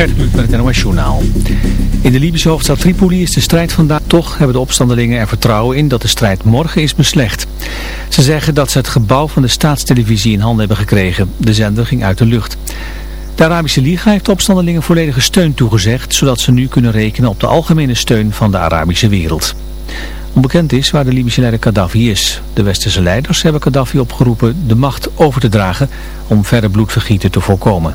Gert met het NOS Journaal. In de Libische hoofdstad Tripoli is de strijd vandaag. Toch hebben de opstandelingen er vertrouwen in dat de strijd morgen is beslecht. Ze zeggen dat ze het gebouw van de staatstelevisie in handen hebben gekregen. De zender ging uit de lucht. De Arabische Liga heeft de opstandelingen volledige steun toegezegd, zodat ze nu kunnen rekenen op de algemene steun van de Arabische wereld. Onbekend is waar de Libische leider Gaddafi is. De westerse leiders hebben Gaddafi opgeroepen de macht over te dragen om verder bloedvergieten te voorkomen.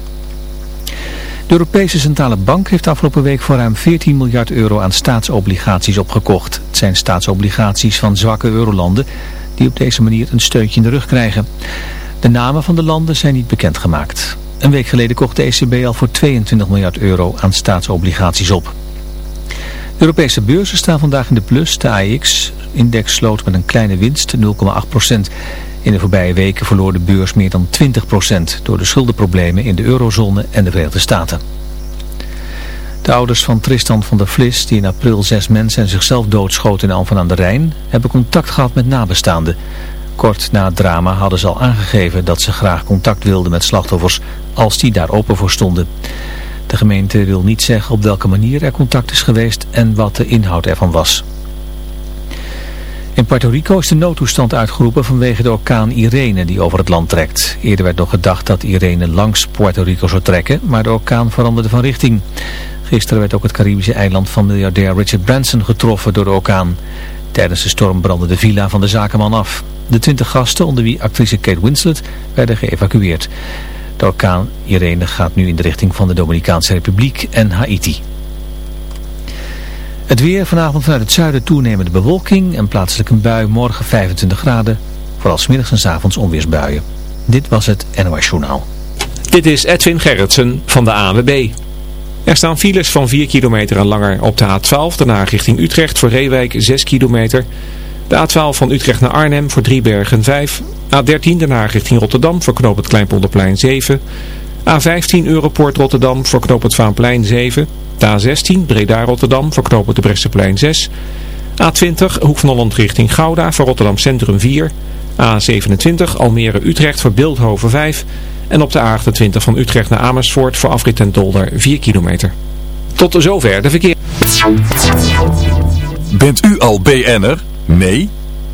De Europese Centrale Bank heeft afgelopen week voor ruim 14 miljard euro aan staatsobligaties opgekocht. Het zijn staatsobligaties van zwakke eurolanden die op deze manier een steuntje in de rug krijgen. De namen van de landen zijn niet bekendgemaakt. Een week geleden kocht de ECB al voor 22 miljard euro aan staatsobligaties op. De Europese beurzen staan vandaag in de plus. De AX-index sloot met een kleine winst, 0,8 procent. In de voorbije weken verloor de beurs meer dan 20% door de schuldenproblemen in de eurozone en de Verenigde Staten. De ouders van Tristan van der Vlis, die in april zes mensen en zichzelf doodschoten in Alphen aan de Rijn, hebben contact gehad met nabestaanden. Kort na het drama hadden ze al aangegeven dat ze graag contact wilden met slachtoffers als die daar open voor stonden. De gemeente wil niet zeggen op welke manier er contact is geweest en wat de inhoud ervan was. In Puerto Rico is de noodtoestand uitgeroepen vanwege de orkaan Irene die over het land trekt. Eerder werd nog gedacht dat Irene langs Puerto Rico zou trekken, maar de orkaan veranderde van richting. Gisteren werd ook het Caribische eiland van miljardair Richard Branson getroffen door de orkaan. Tijdens de storm brandde de villa van de zakenman af. De twintig gasten, onder wie actrice Kate Winslet, werden geëvacueerd. De orkaan Irene gaat nu in de richting van de Dominicaanse Republiek en Haiti. Het weer vanavond vanuit het zuiden toenemende bewolking en plaatselijk een bui morgen 25 graden. Vooral smiddags en avonds onweersbuien. Dit was het NOS Journaal. Dit is Edwin Gerritsen van de AWB. Er staan files van 4 kilometer en langer op de A12, daarna richting Utrecht voor Reewijk 6 kilometer. De A12 van Utrecht naar Arnhem voor Driebergen 5. A13 daarna richting Rotterdam voor knoop het Kleinpolderplein 7. A15 Europoort Rotterdam voor knoop het Vaanplein 7. A16 Breda-Rotterdam voor knooppunt de Bresseplein 6. A20 Hoek van Holland richting Gouda voor Rotterdam Centrum 4. A27 Almere-Utrecht voor Beeldhoven 5. En op de A28 van Utrecht naar Amersfoort voor afrit en Dolder 4 kilometer. Tot zover de verkeer. Bent u al BN'er? Nee?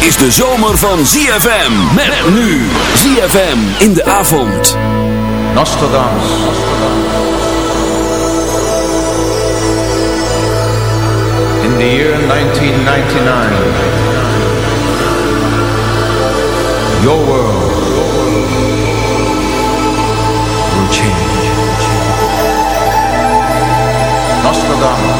Is de zomer van ZFM. Met nu. ZFM in de avond. Nostradamus. In the year 1999, your world will change. Nostradamus.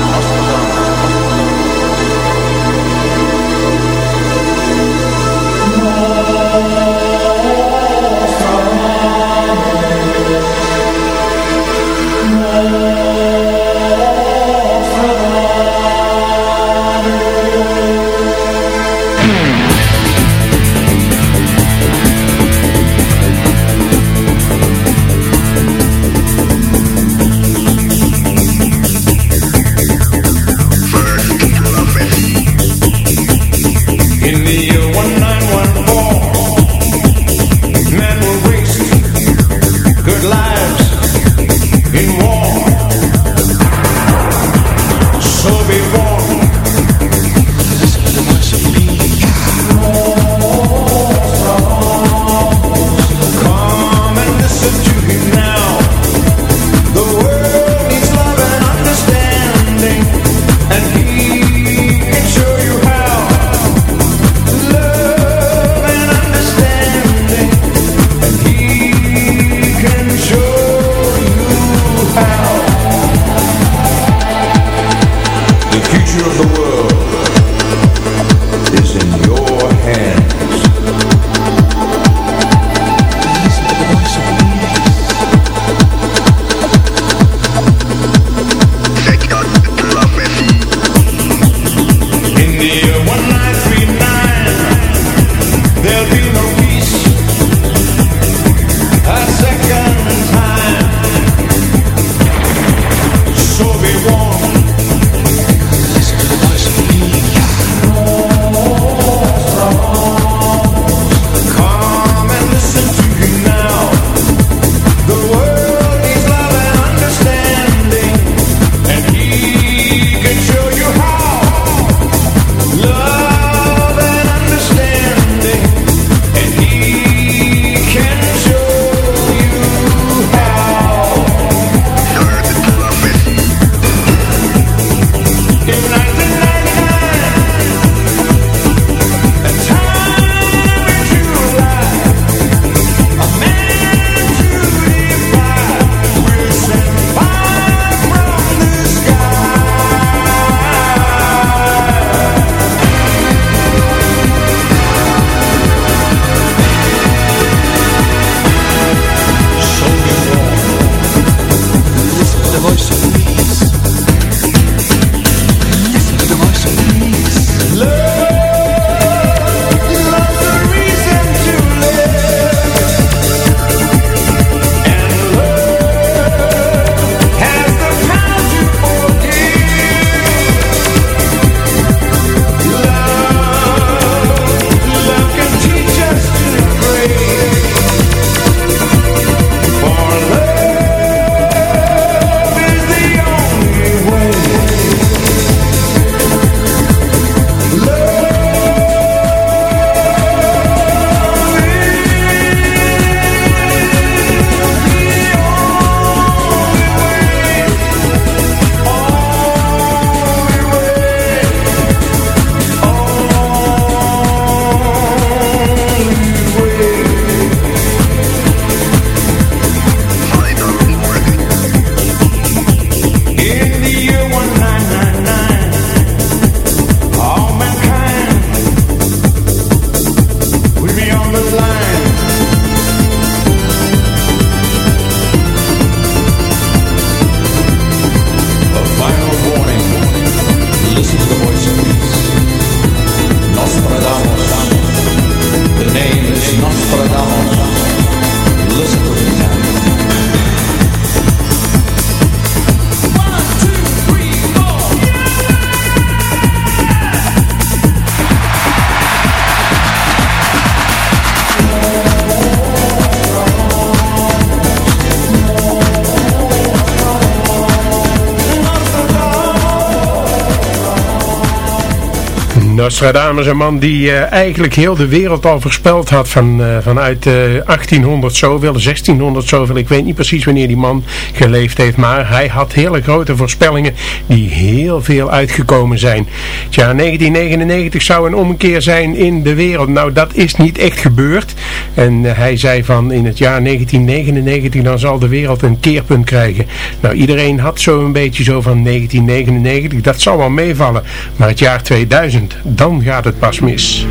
Nostradamus, een man die uh, eigenlijk heel de wereld al voorspeld had van, uh, vanuit uh, 1800 zoveel, 1600 zoveel. Ik weet niet precies wanneer die man geleefd heeft, maar hij had hele grote voorspellingen die heel veel uitgekomen zijn. Tja, 1999 zou een omkeer zijn in de wereld. Nou, dat is niet echt gebeurd. En uh, hij zei van in het jaar 1999 dan zal de wereld een keerpunt krijgen. Nou, iedereen had zo een beetje zo van 1999, dat zal wel meevallen. Maar het jaar 2000 dan gaat het pas mis.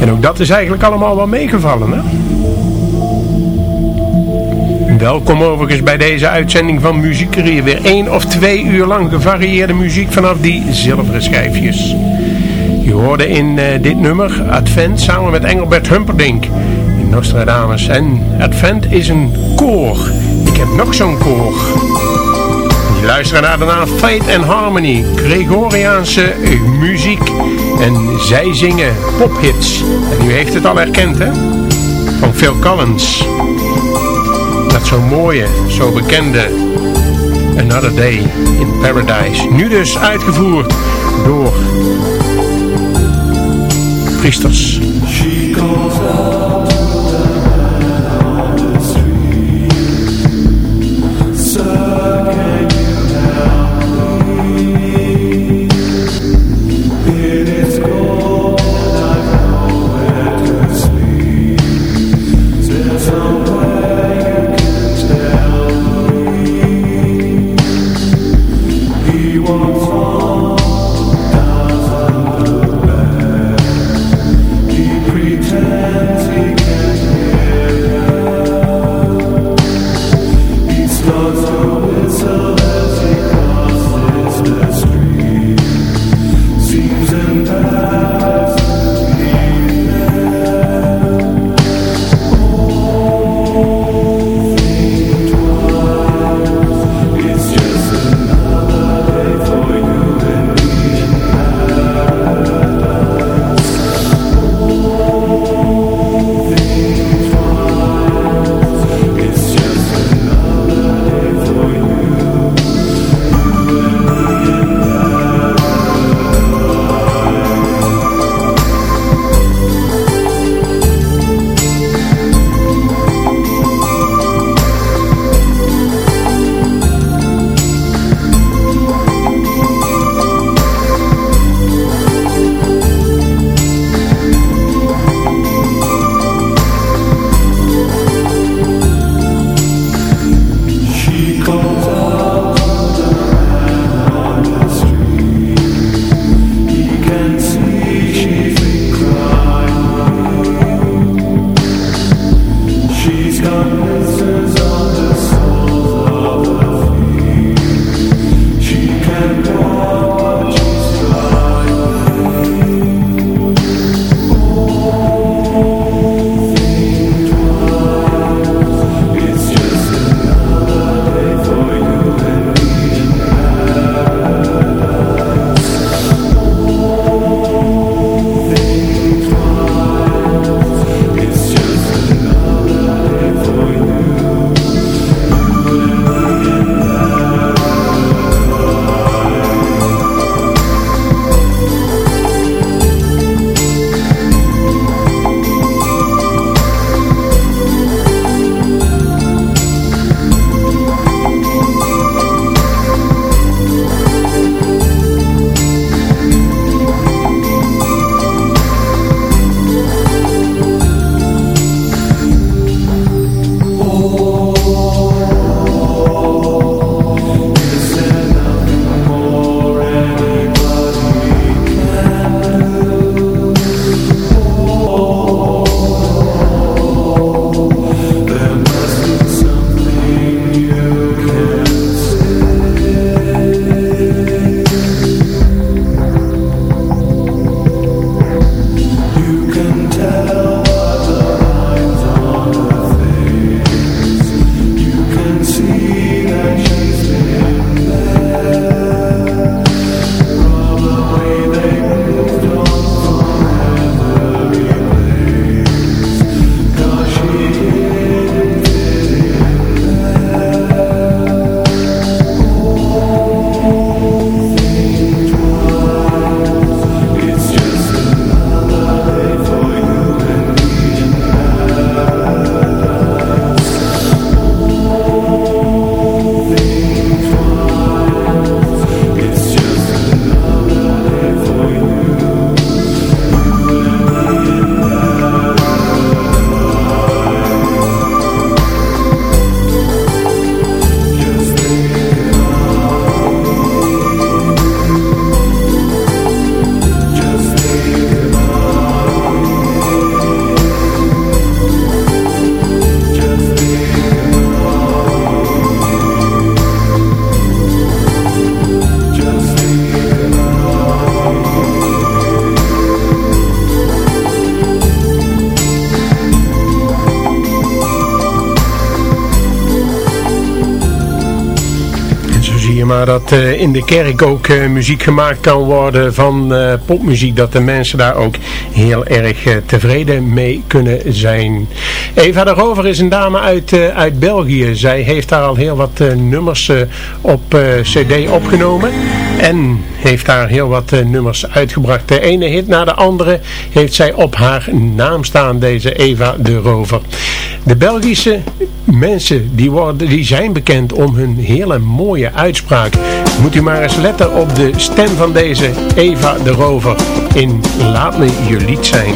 En ook dat is eigenlijk allemaal wel meegevallen, hè? Welkom overigens bij deze uitzending van Muziekcarrière. Weer één of twee uur lang gevarieerde muziek vanaf die zilveren schijfjes. Je hoorde in uh, dit nummer Advent samen met Engelbert Humperdinck in Nostradamus. En Advent is een koor. Ik heb nog zo'n koor. Je luistert naar naam Fate and Harmony, Gregoriaanse muziek. En zij zingen pophits. En u heeft het al herkend, hè? Van Phil Collins. Dat zo mooie, zo bekende Another Day in Paradise. Nu dus uitgevoerd door priesters. Uh, in de kerk ook uh, muziek gemaakt kan worden van uh, popmuziek. Dat de mensen daar ook heel erg tevreden mee kunnen zijn. Eva de Rover is een dame uit, uit België. Zij heeft daar al heel wat nummers op cd opgenomen. En heeft daar heel wat nummers uitgebracht. De ene hit na de andere heeft zij op haar naam staan, deze Eva de Rover. De Belgische mensen die, worden, die zijn bekend om hun hele mooie uitspraak. Moet u maar eens letten op de stem van deze Eva de Rover in Laat me je lied zijn.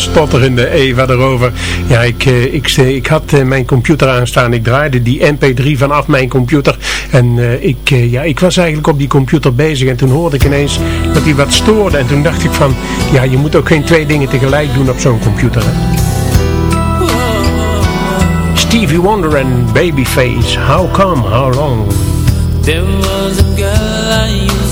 stotterende Eva erover. Ja, ik, eh, ik, eh, ik had eh, mijn computer aanstaan. Ik draaide die mp3 vanaf mijn computer. En ik, ja, ik was eigenlijk op die computer bezig. En toen hoorde ik ineens dat die wat stoorde. En toen dacht ik van, ja, je moet ook geen twee dingen tegelijk doen op zo'n computer. Stevie Wonder en Babyface. How come? How long? There was a girl I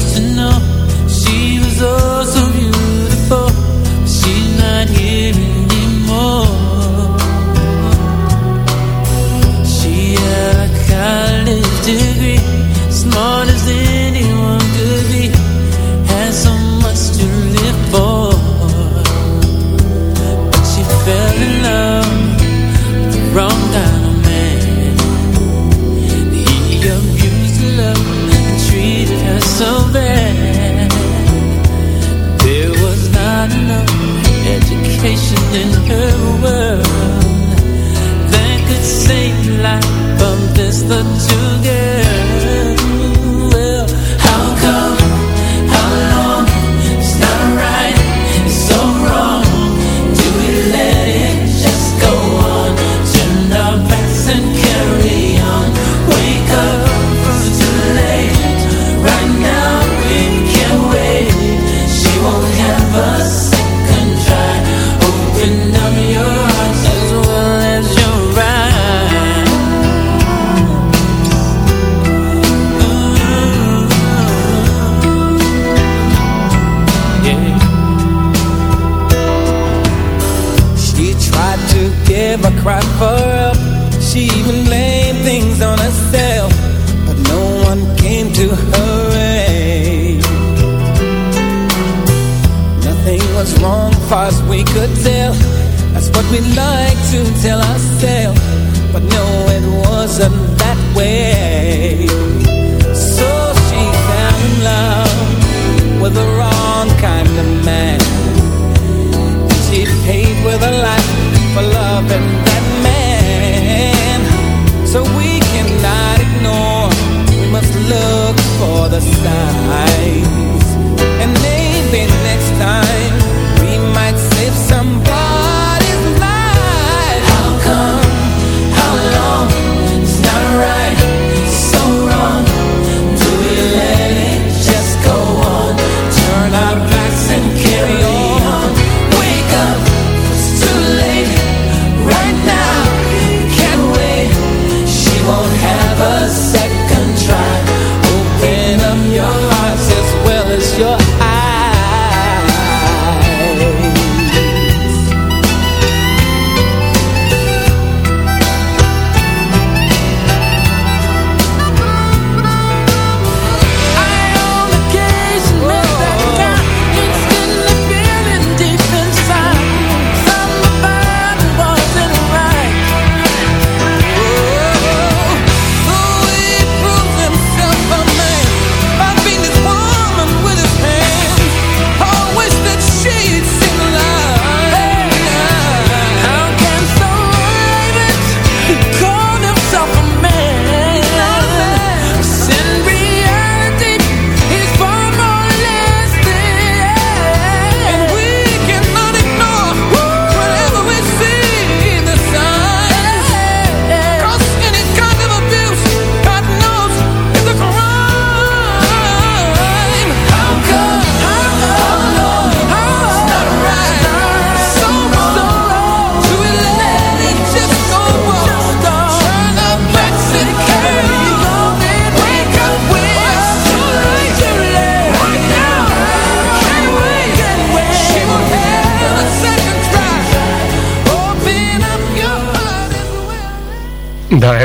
something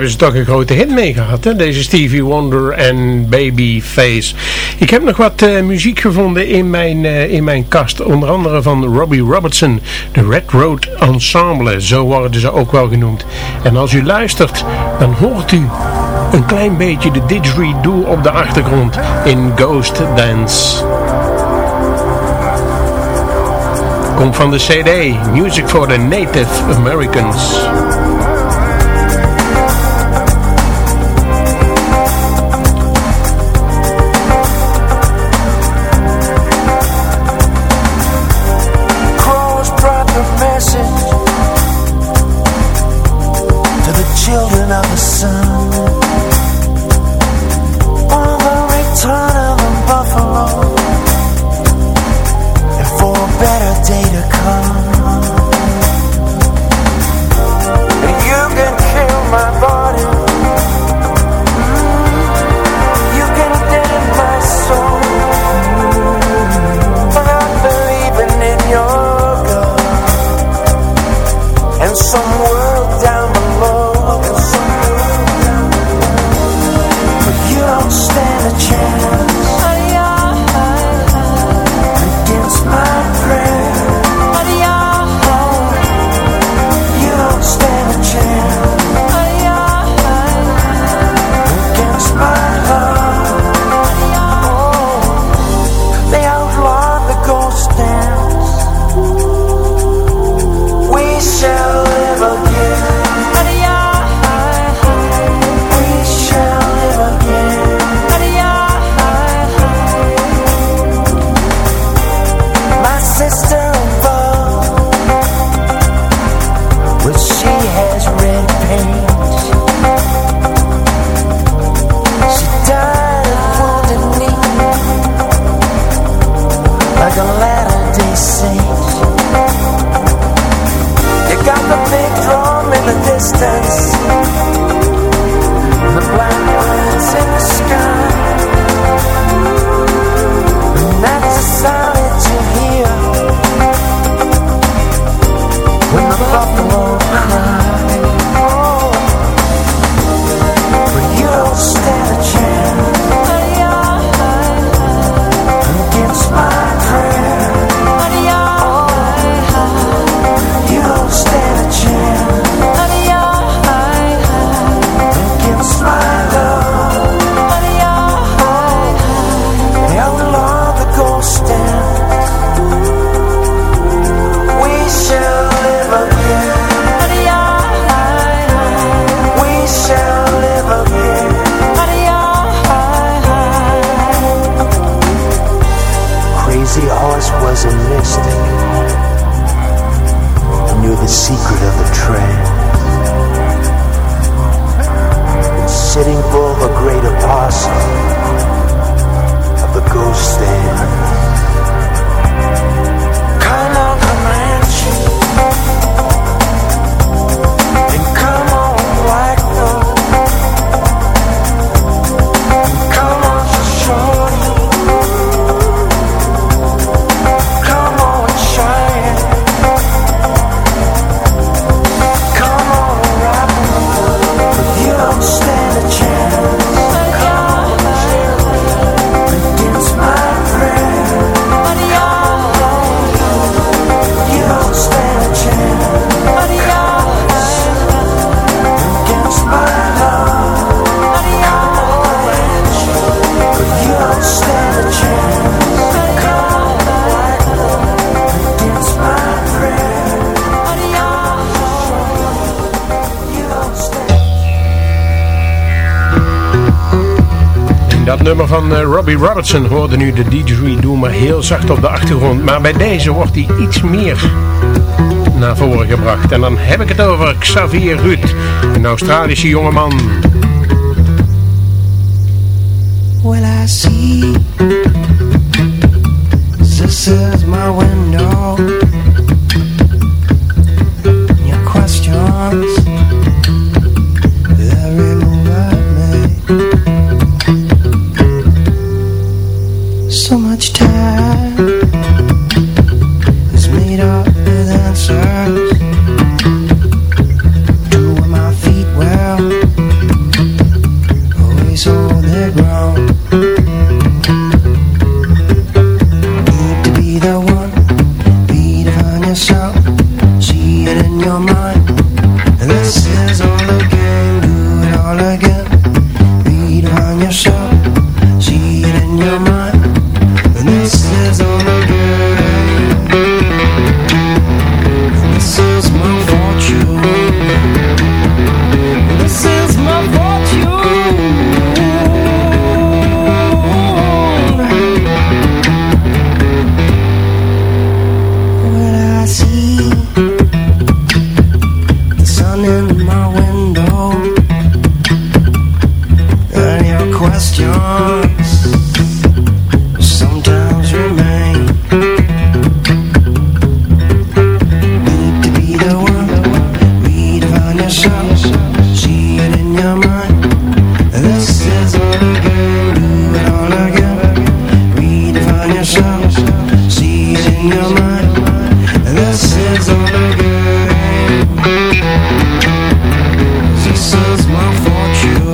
hebben ze toch een grote hit mee gehad. Hè? Deze Stevie Wonder en Babyface. Ik heb nog wat eh, muziek gevonden in mijn, eh, in mijn kast. Onder andere van Robbie Robertson. De Red Road Ensemble. Zo worden ze ook wel genoemd. En als u luistert, dan hoort u een klein beetje de didgeridoo op de achtergrond. In Ghost Dance. Komt van de CD Music for the Native Americans. Robertson hoorde nu de didgeridoo maar heel zacht op de achtergrond. Maar bij deze wordt hij iets meer naar voren gebracht. En dan heb ik het over Xavier Ruud, een Australische jongeman. Well I see This is my window This is my fortune.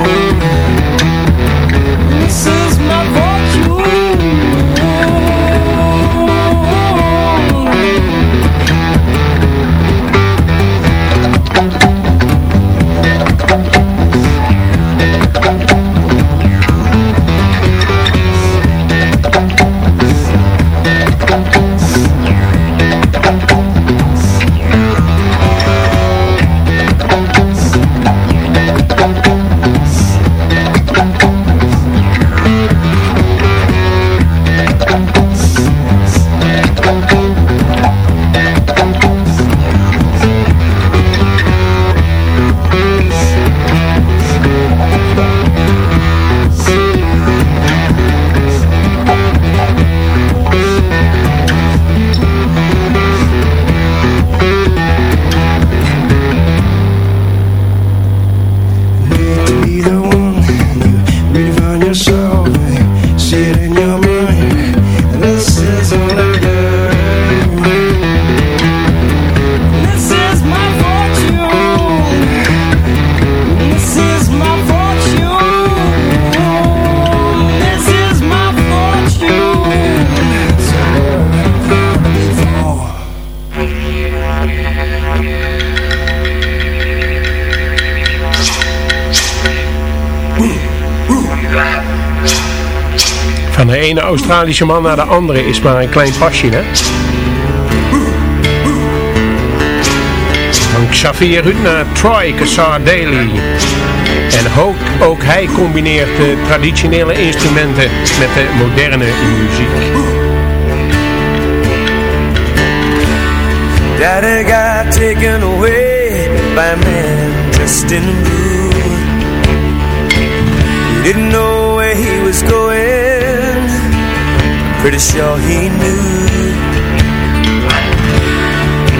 Australische man naar de andere is maar een klein pasje, hè? Xavier Ruud naar Troy Cassar Daly. En ook, ook hij combineert de traditionele instrumenten met de moderne muziek. Daddy got taken away by man in blue. He Pretty sure he knew.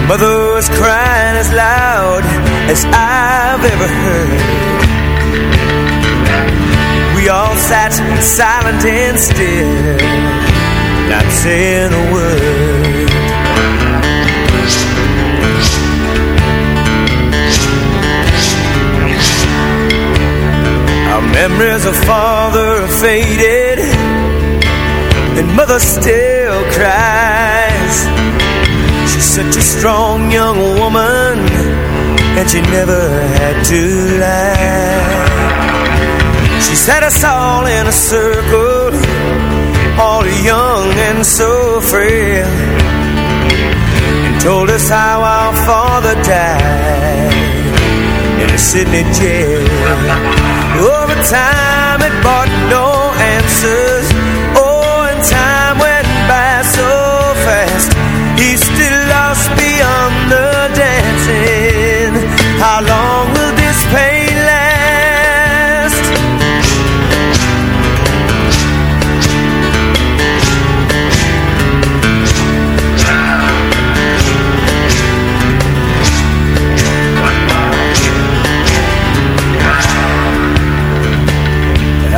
Mother was crying as loud as I've ever heard. We all sat silent and still, not saying a word. Our memories of father are faded, and mother still cries. She's such a strong young woman, and she never had to lie. She set us all in a circle, all young and so frail, and told us how our father died in a Sydney jail. Over time it brought no answers.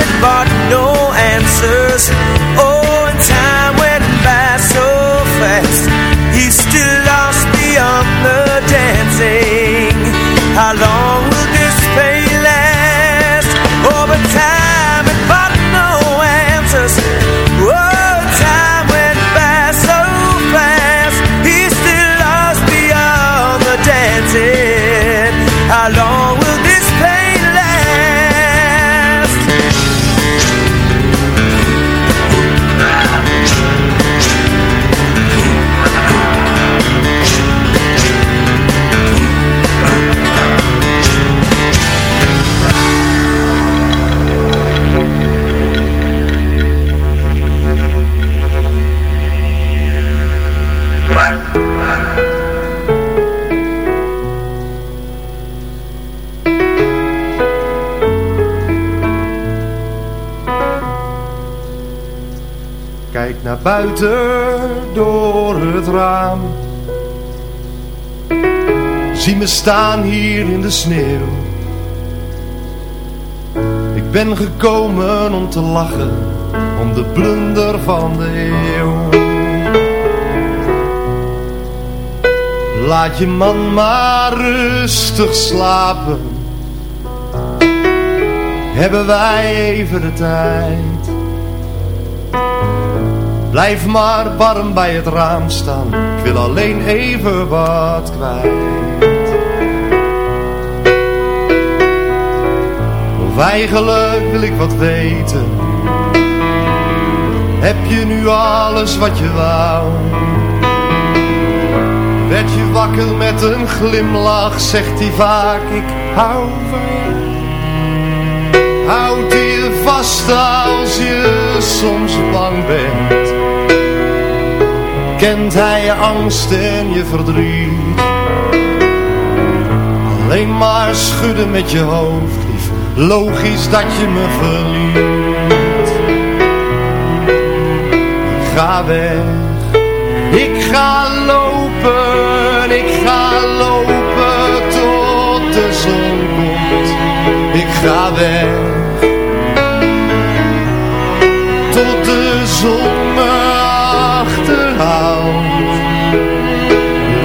it brought no answers. Oh, and time naar buiten door het raam. Zie me staan hier in de sneeuw. Ik ben gekomen om te lachen, om de blunder van de eeuw. Laat je man maar rustig slapen. Hebben wij even de tijd. Blijf maar warm bij het raam staan. Ik wil alleen even wat kwijt. Of eigenlijk wil ik wat weten. Heb je nu alles wat je wou? Werd je wakker met een glimlach, zegt hij vaak ik hou van je. Houdt hij je vast als je soms bang bent kent hij je angst en je verdriet. Alleen maar schudden met je hoofd, lief, logisch dat je me verliet. Ik ga weg, ik ga lopen, ik ga lopen tot de zon komt. Ik ga weg, tot de zon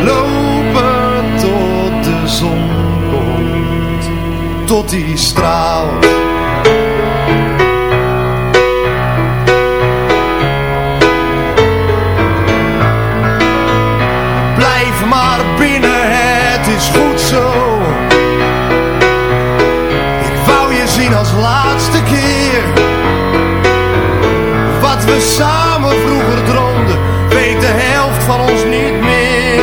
Lopen tot de zon komt, tot die straalt. Blijf maar binnen, het is goed zo. Ik wou je zien als laatste keer. Wat we samen vroeger dronken weet de helft van ons niet meer.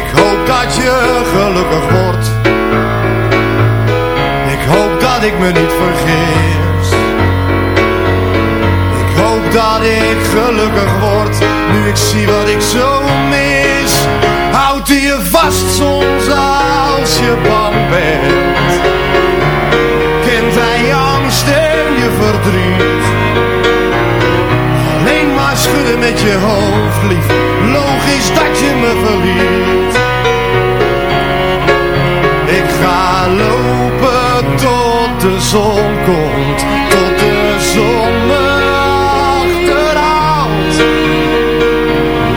Ik hoop dat je gelukkig wordt. Ik hoop dat ik me niet vergis. Ik hoop dat ik gelukkig word, nu ik zie wat ik zo mis. Houd je vast soms als je met je hoofd, lief. Logisch dat je me verliet. Ik ga lopen tot de zon komt, tot de zon me achterhaalt.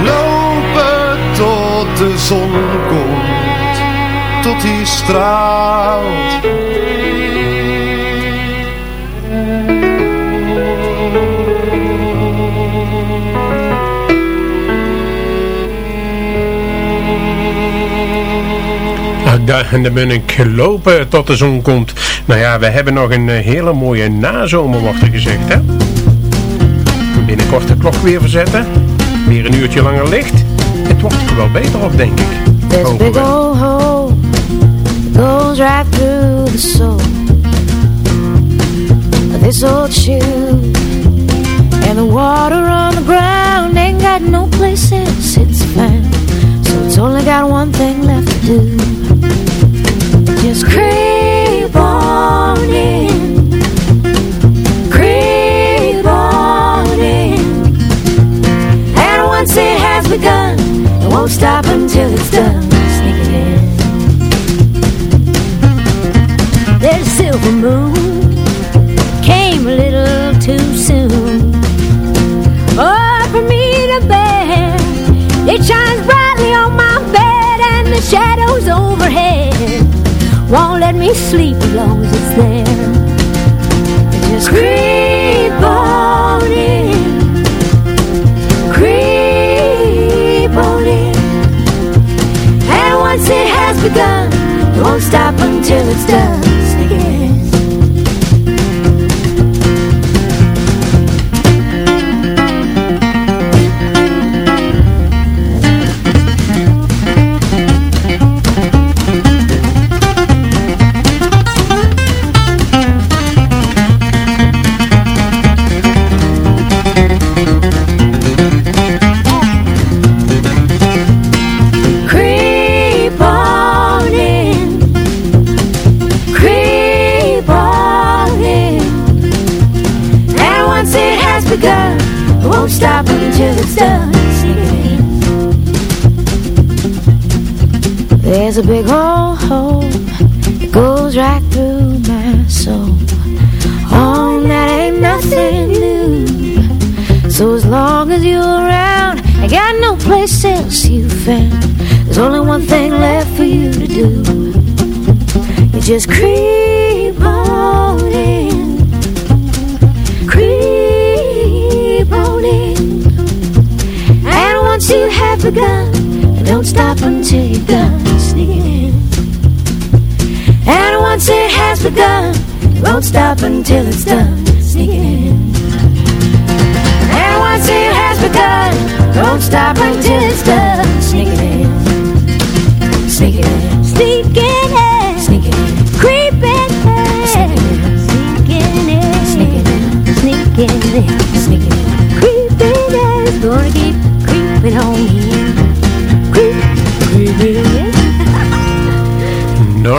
Lopen tot de zon komt, tot die straalt. Daar, en dan ben ik gelopen tot de zon komt. Nou ja, we hebben nog een eh, hele mooie nazomer, wordt er gezegd, hè? Binnenkort de klok weer verzetten. Weer een uurtje langer licht. Het wordt er wel beter op, denk ik. There's big old hole goes right through the soul this old shoe. And the water on the ground ain't got no place else it's found. So it's only got one thing left to do. Silver moon. Came a little too soon. Won't let me sleep as long as it's there. Just creep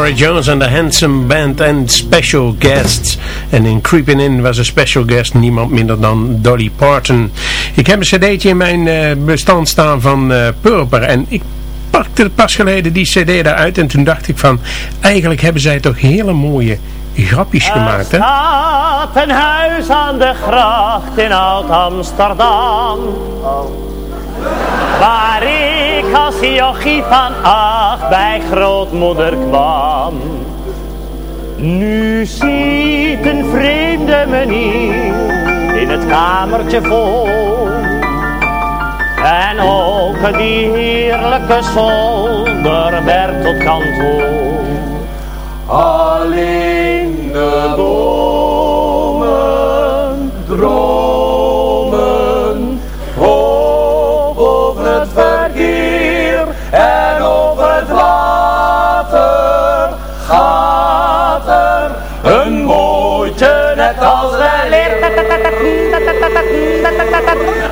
Nora Jones en de Handsome Band en Special Guests. En in Creeping In was een special guest niemand minder dan Dolly Parton. Ik heb een cd'tje in mijn eh, bestand staan van eh Purper. En ik pakte pas geleden die cd eruit. En toen dacht ik van, eigenlijk hebben zij toch hele mooie grapjes gemaakt. Hè? staat een huis aan de gracht in Oud-Amsterdam. Waar ik als jochie van acht bij grootmoeder kwam. Nu ziet een vreemde meneer in het kamertje vol. En ook die heerlijke zolder werd tot kantoor. Alleen de bomen dromen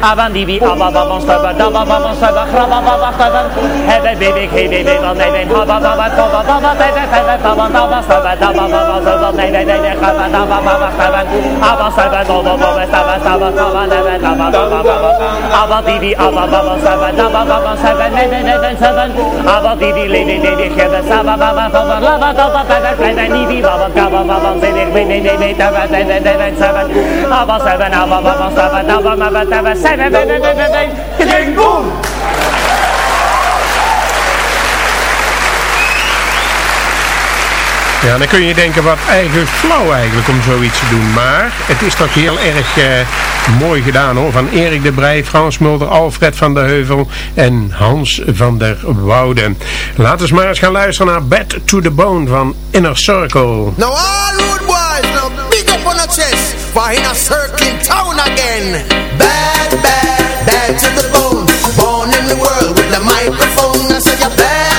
Avandibi, abababam, stabba, dabbabam, stabba, grabababam, stabba. Hebbe, bebe, hebe, bebe, nee, nee, habababa, baba, baba, dabba, stabba, dabbababa, stabba, nee, nee, nee, nee, baba, baba, stabba, stabba, stabba, nee, nee, baba. Abababam, stabba, dabbababam, stabba, nee, nee, nee, nee, baba, baba, laba, baba, baba, bebe, bebe, nee, nee, nee, nee, nee, nee, stabba. Abba, stabba, abababam, stabba, boem! Ja, dan kun je denken wat eigenlijk flauw eigenlijk om zoiets te doen. Maar het is toch heel erg eh, mooi gedaan hoor. Van Erik de Brij, Frans Mulder, Alfred van der Heuvel en Hans van der Wouden. Laten we maar eens gaan luisteren naar Bad to the Bone van Inner Circle. Now all road boys, now big up on the chest For in a circling town again? Bad, bad, bad to the bone. Born in the world with a microphone. I say you're bad,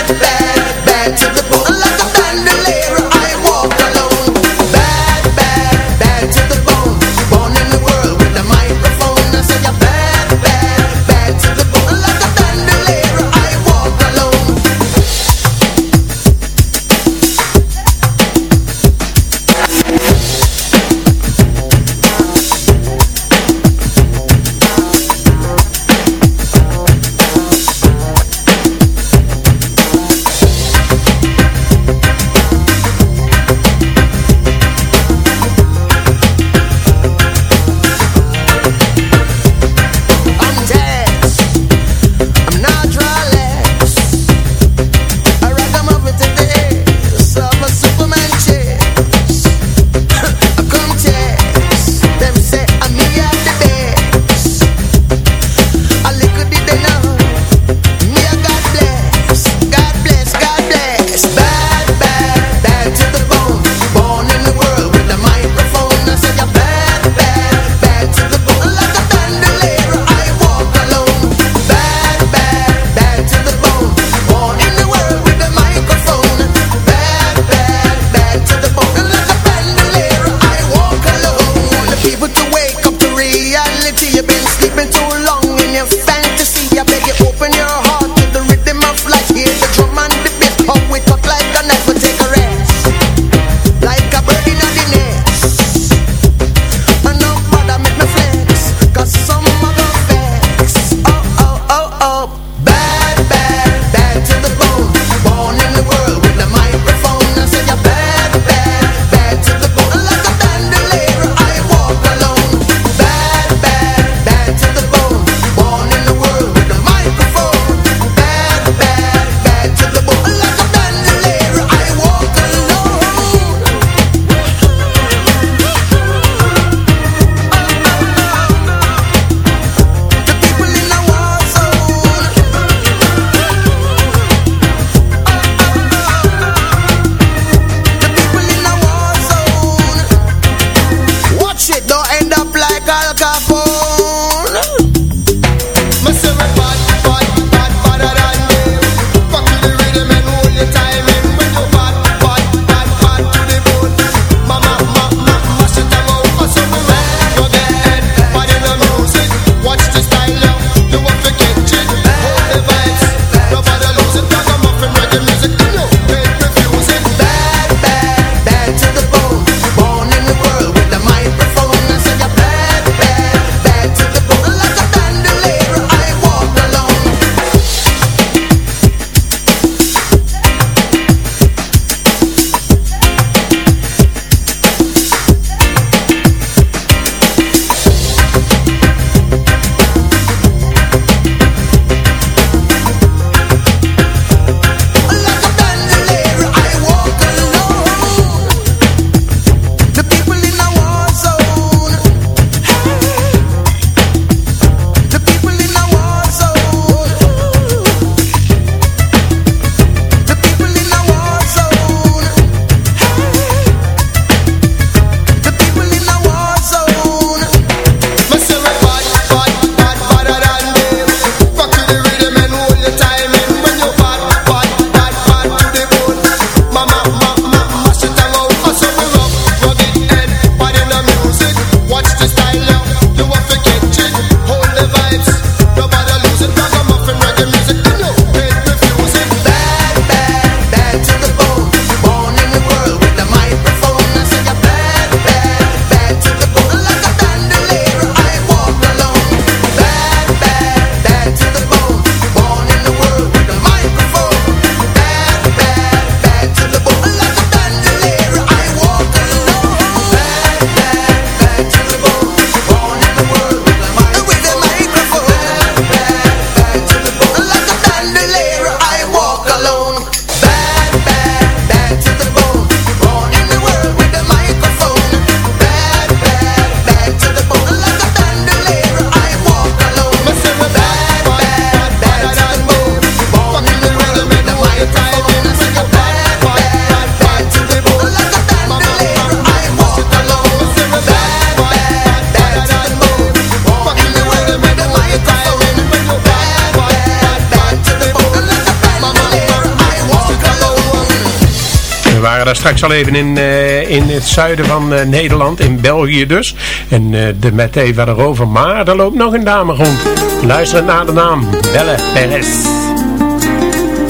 al even in, eh, in het zuiden van eh, Nederland, in België dus. En eh, de meteen verder erover maar er loopt nog een dame rond. Luisterend naar de naam, Belle Perez.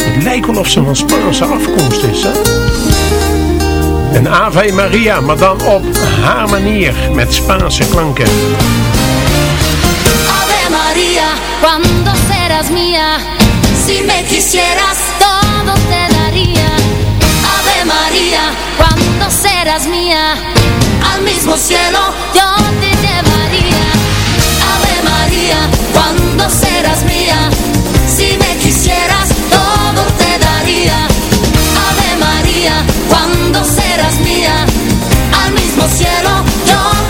Het lijkt wel of ze van Spaanse afkomst is, hè? Een Ave Maria, maar dan op haar manier, met Spaanse klanken. Ave Maria, cuando serás mía, si me quisieras, todo te daría. día cuando serás mía. Al mismo cielo yo te llevaría. Ave María, cuando serás mía. Si me quisieras, todo te daría. Ave María, cuando serás mía. Al mismo cielo yo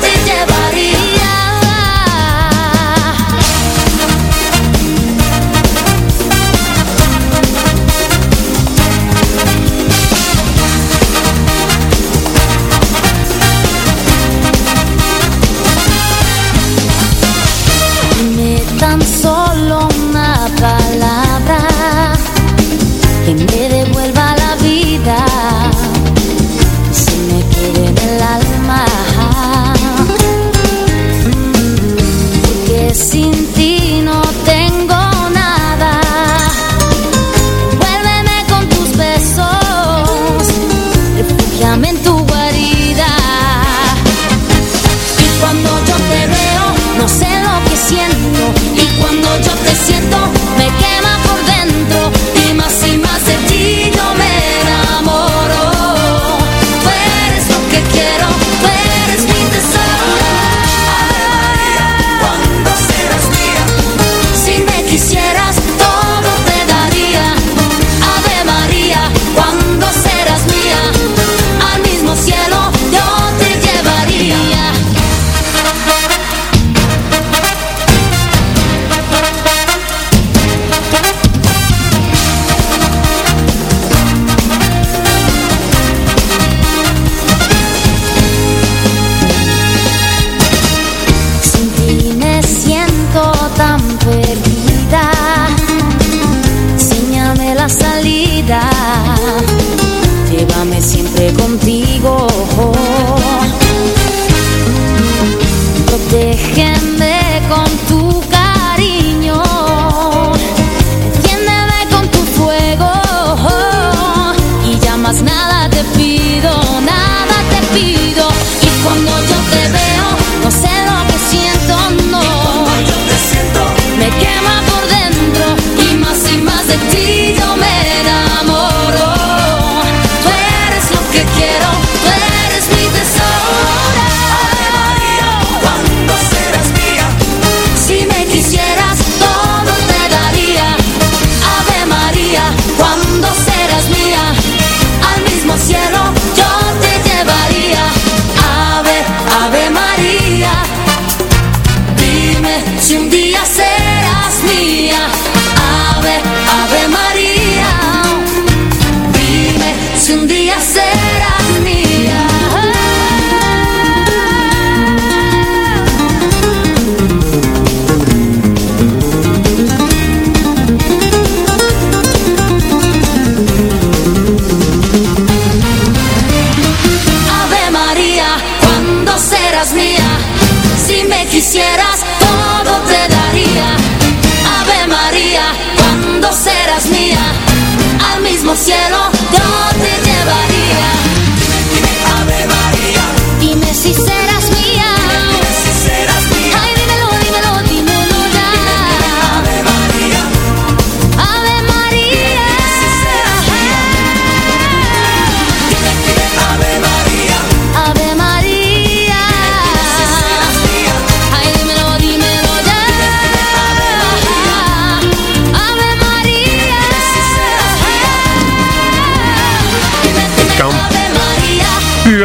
cielo.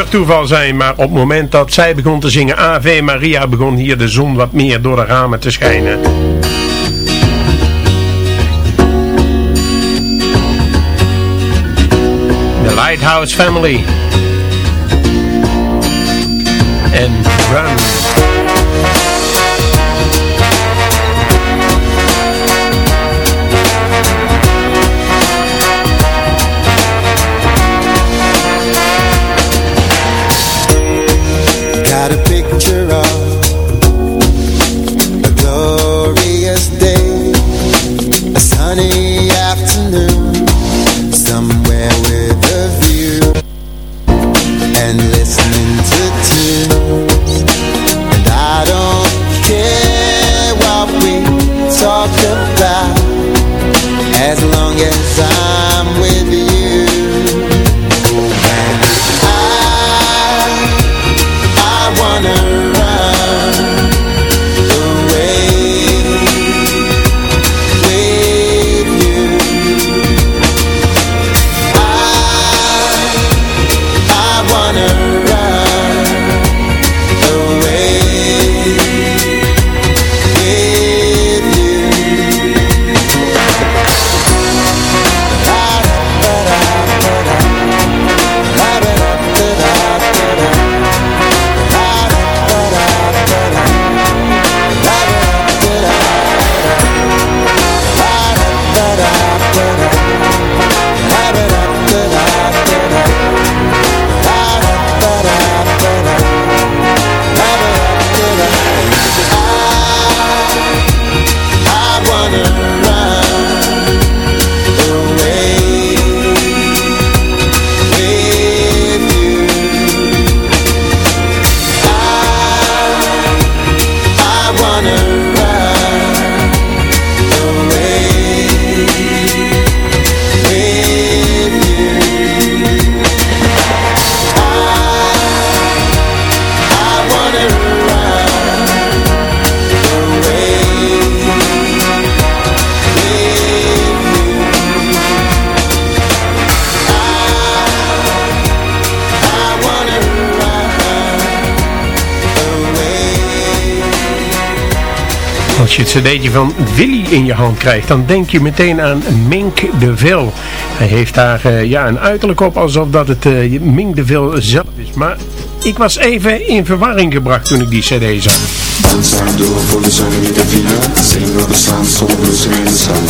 toeval zijn, maar op het moment dat zij begon te zingen Ave Maria begon hier de zon wat meer door de ramen te schijnen. The Lighthouse Family. En Run. Cd'tje van Willy in je hand krijgt, dan denk je meteen aan Mink de Vil. Hij heeft daar eh, ja, een uiterlijk op alsof dat het eh, Mink de Vil zelf is. Maar ik was even in verwarring gebracht toen ik die cd zag. Danzando fuori sono in vita fila Sembra the sun, sono blues in the sun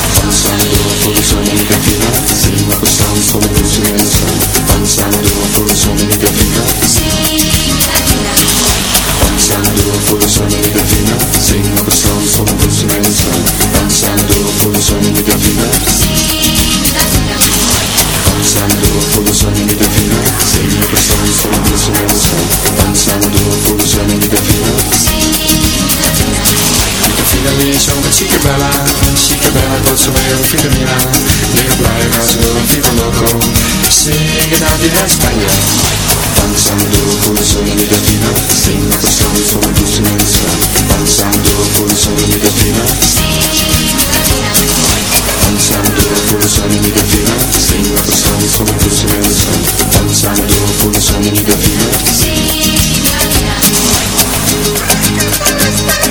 fila Sembra the sun, sun Sing sun, sun Sing sun, sun Sing sun, sun in vita fina Danzando fuori sono in vita fina Sing of the sun, sono blues in the sun Danzando fuori sono in vita fina Vita fina lì sono chica bella Chica bella pozzo avere un vitamina Mega fly a casa dove vivo loco Singing out in Spagna Danzando sono in vita fina Sing sun, sono blues in the sun Danzando fuori sono in vita fina Danzando fuori sono in vita fina Sing sun, sono blues in the sun Danzando fuori sono in vita fina Danzando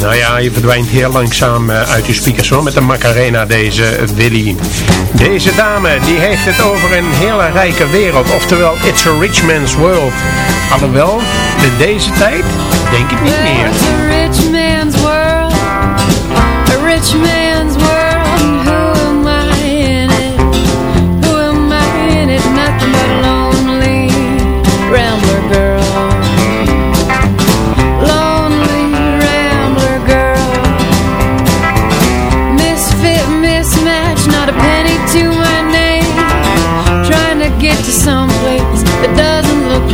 Nou ja, je verdwijnt heel langzaam eh, uit je speakers hoor, met de Macarena, deze eh, Willy. Deze dame, die heeft het over een hele rijke wereld, oftewel It's a Rich Man's World. Alhoewel, in deze tijd, denk ik niet meer. It's a rich man's world, a rich man's